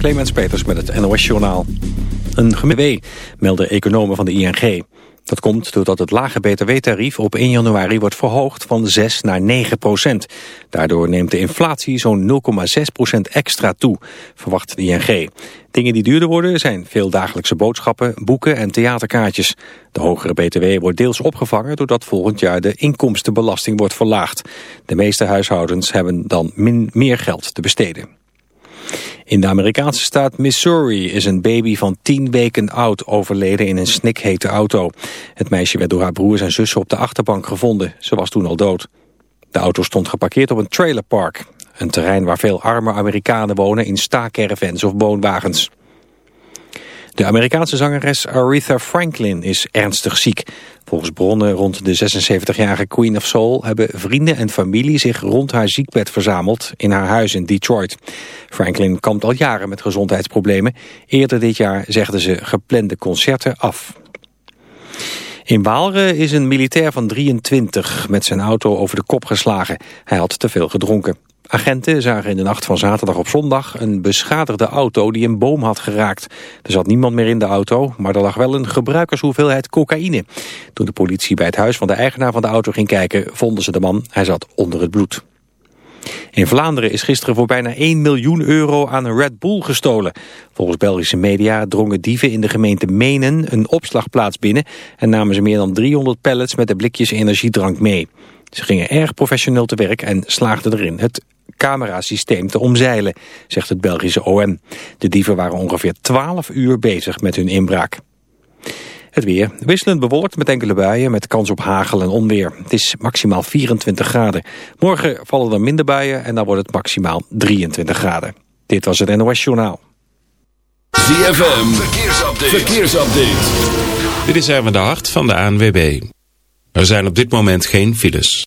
Clemens Peters met het NOS Journaal. Een gemiddelde melden economen van de ING. Dat komt doordat het lage btw-tarief op 1 januari wordt verhoogd van 6 naar 9 procent. Daardoor neemt de inflatie zo'n 0,6 procent extra toe, verwacht de ING. Dingen die duurder worden zijn veel dagelijkse boodschappen, boeken en theaterkaartjes. De hogere btw wordt deels opgevangen doordat volgend jaar de inkomstenbelasting wordt verlaagd. De meeste huishoudens hebben dan min meer geld te besteden. In de Amerikaanse staat Missouri is een baby van tien weken oud overleden in een snikhete auto. Het meisje werd door haar broers en zussen op de achterbank gevonden. Ze was toen al dood. De auto stond geparkeerd op een trailerpark. Een terrein waar veel arme Amerikanen wonen in staakervens of woonwagens. De Amerikaanse zangeres Aretha Franklin is ernstig ziek. Volgens bronnen rond de 76-jarige Queen of Soul hebben vrienden en familie zich rond haar ziekbed verzameld in haar huis in Detroit. Franklin kampt al jaren met gezondheidsproblemen. Eerder dit jaar zegden ze geplande concerten af. In Waalre is een militair van 23 met zijn auto over de kop geslagen. Hij had te veel gedronken. Agenten zagen in de nacht van zaterdag op zondag een beschadigde auto die een boom had geraakt. Er zat niemand meer in de auto, maar er lag wel een gebruikershoeveelheid cocaïne. Toen de politie bij het huis van de eigenaar van de auto ging kijken, vonden ze de man. Hij zat onder het bloed. In Vlaanderen is gisteren voor bijna 1 miljoen euro aan een Red Bull gestolen. Volgens Belgische media drongen dieven in de gemeente Menen een opslagplaats binnen... en namen ze meer dan 300 pallets met de blikjes energiedrank mee. Ze gingen erg professioneel te werk en slaagden erin het camerasysteem te omzeilen, zegt het Belgische OM. De dieven waren ongeveer 12 uur bezig met hun inbraak. Het weer wisselend bewolkt met enkele buien met kans op hagel en onweer. Het is maximaal 24 graden. Morgen vallen er minder buien en dan wordt het maximaal 23 graden. Dit was het NOS Journaal. ZFM, verkeersupdate. verkeersupdate. Dit is Erwin de Hart van de ANWB. Er zijn op dit moment geen files.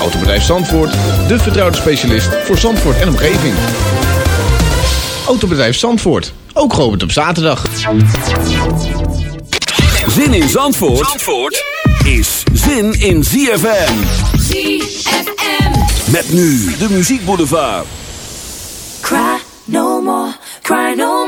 Autobedrijf Zandvoort, de vertrouwde specialist voor Zandvoort en omgeving. Autobedrijf Zandvoort, ook geopend op zaterdag. Zin in Zandvoort, Zandvoort is zin in ZFM. ZFM. Met nu de Muziek Boulevard. Cry no more, cry no more.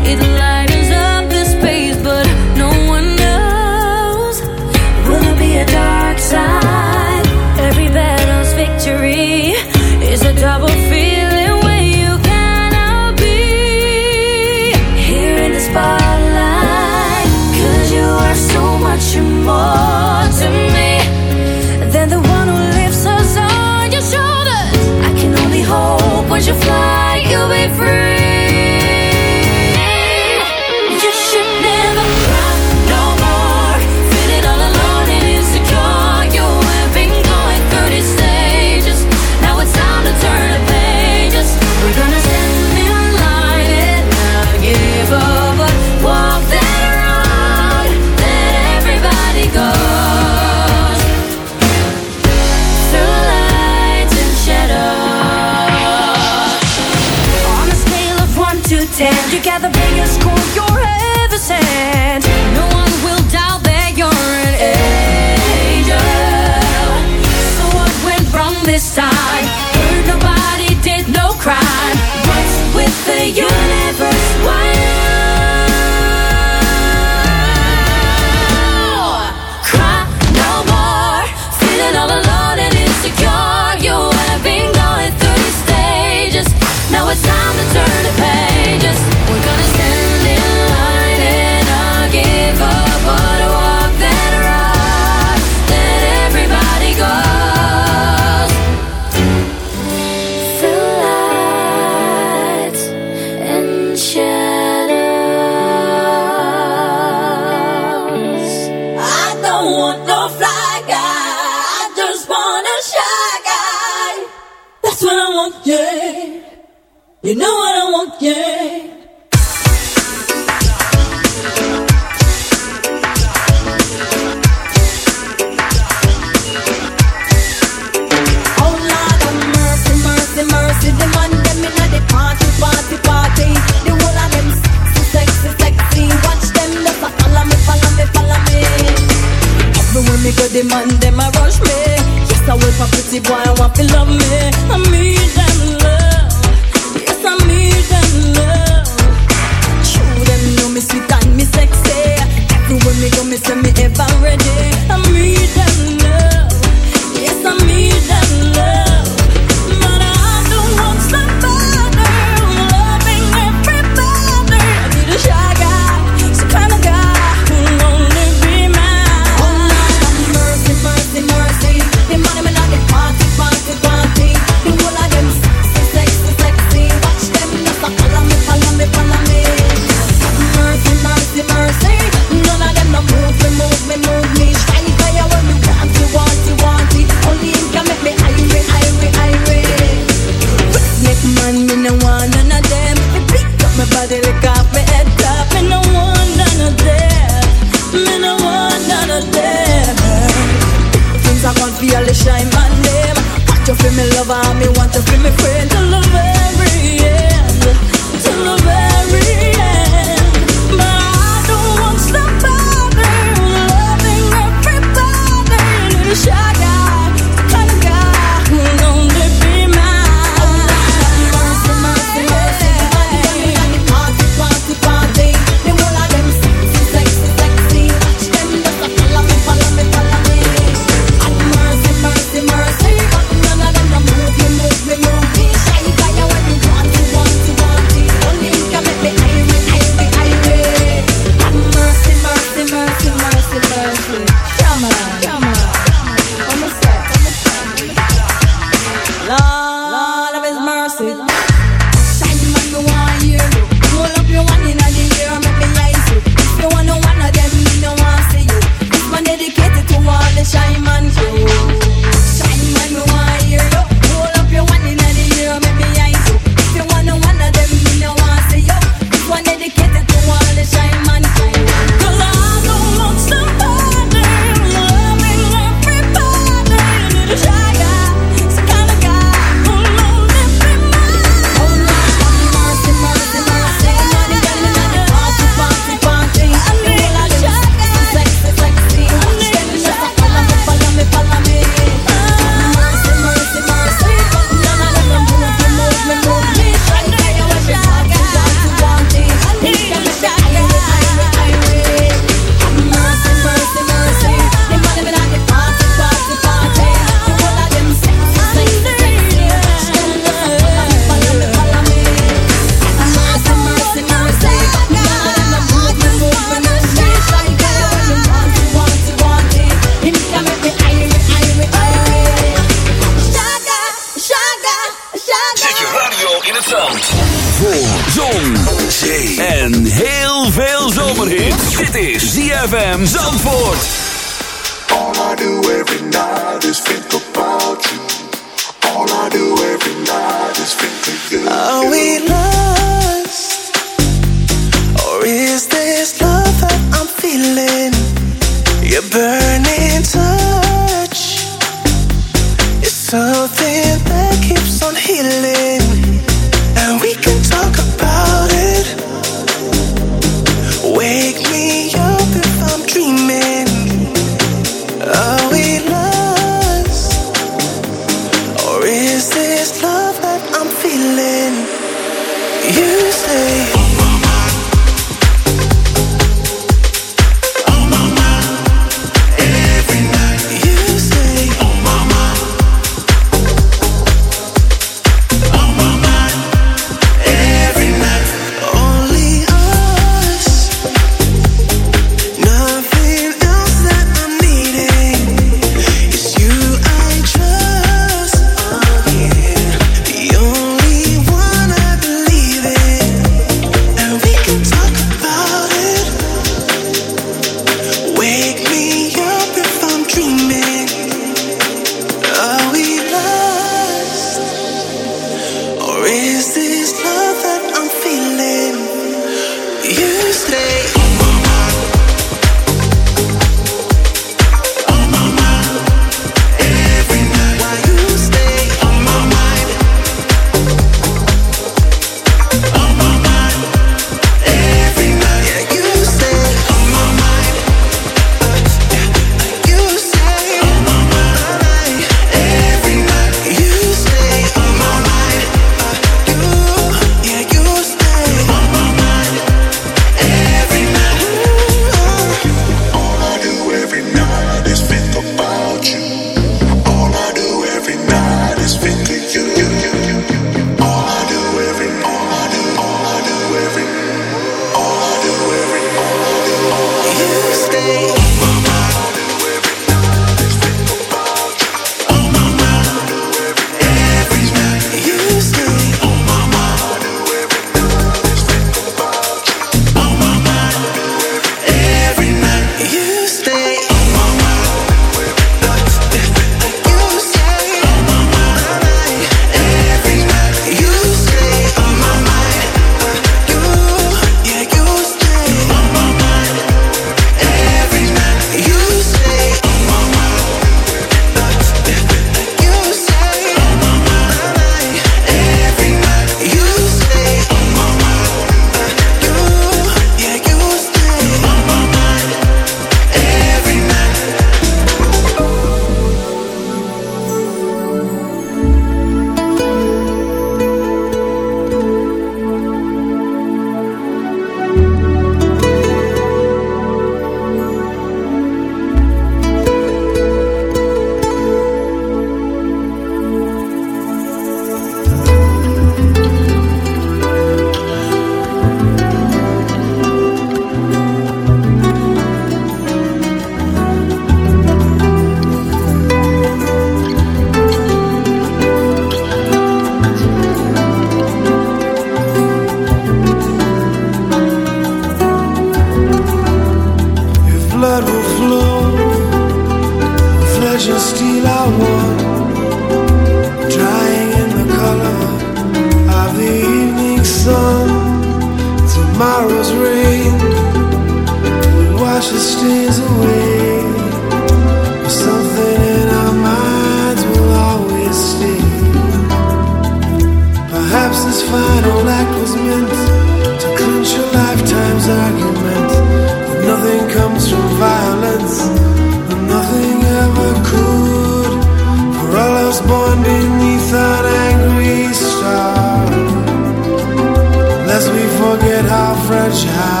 já.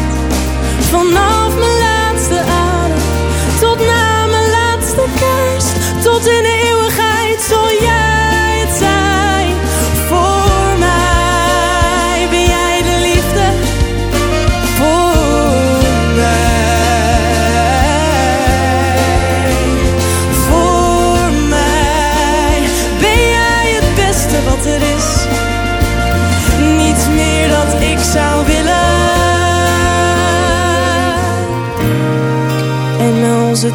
Vanaf mijn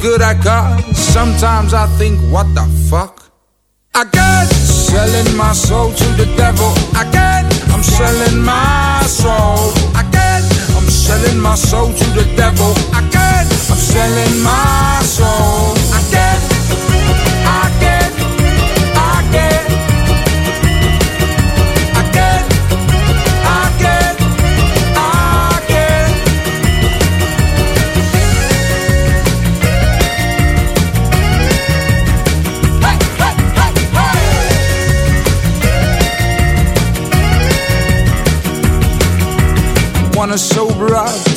Good I got, sometimes I think, what the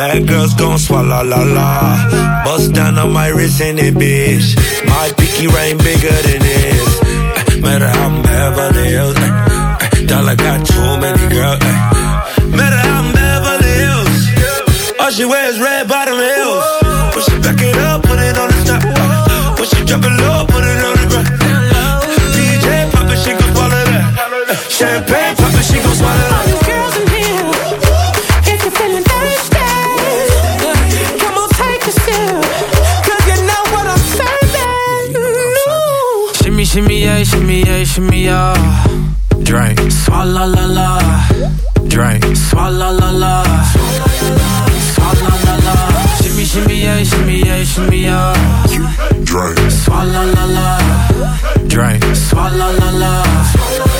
Bad girls gon' swallow la la. Bust down on my wrist in it, bitch. My pinky ring bigger than this. Eh, Matter how I'm Beverly Hills. eh, eh, Dollar got too many girls. Matter how I'm Beverly Hills. All she wears red bottom heels. When she back it up, put it on the top. When she drop it low, put it on the ground. DJ pop it, she gon' swallow that. Champagne pop it, she gon' swallow that. Yeah, shimmy, yeah, shimmy, yeah. Drink, swalla la la. Drink, swalla la la. Swalla la la. Shimmy, shimmy, yeah, shimmy, yeah, shimmy, yeah. Drink. Swalla la la. Drink, swalla la la.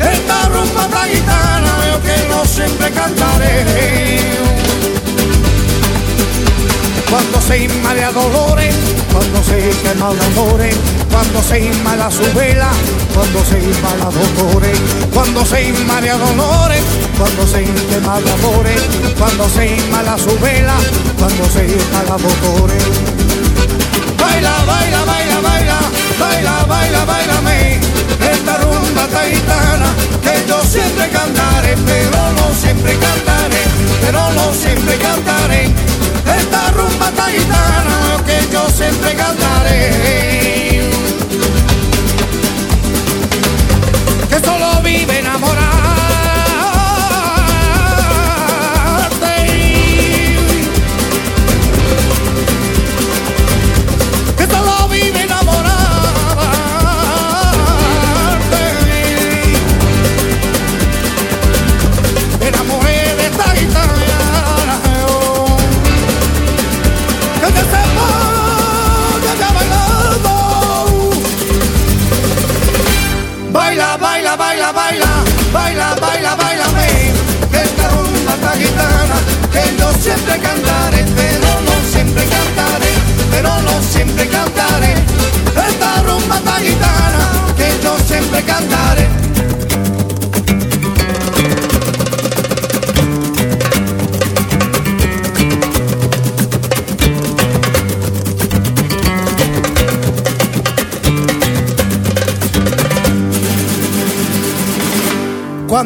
Esta rumba esta gitana yo que no siempre cantaré. Cuando se inmala dolores, cuando se quema amores, cuando se inmala su vela, cuando se inmala dolores, cuando se inmala dolores, cuando se quema el amores, cuando se inmala su vela, cuando se inmala dolores. Baila, baila, baila, baila, baila, baila, baila, me. Esta rumba taitana que yo siempre cantaré, pero no siempre cantaré, pero no siempre cantaré. Esta rumba taitana que yo siempre cantaré. Que solo vive enamorada.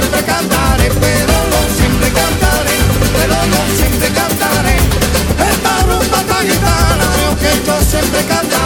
siempre cantaré, pero no siempre cantaré, pero no siempre cantaré. Esta rumba esta gitana, que yo siempre cantaré,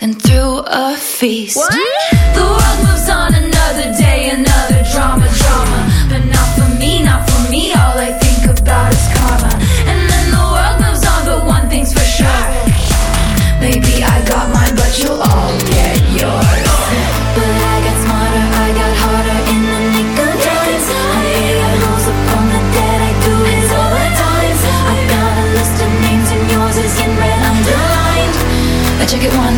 then threw a feast. The world moves on another day, another drama, drama. But not for me, not for me. All I think about is karma. And then the world moves on, but one thing's for sure. Maybe I got mine, but you'll all get yours. But I got smarter, I got harder in the nick of time. I rose up from the dead, I do it all the time. I got a list of names and yours is in red underlined. I check it once, then I check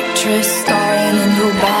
starring in your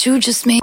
You just made.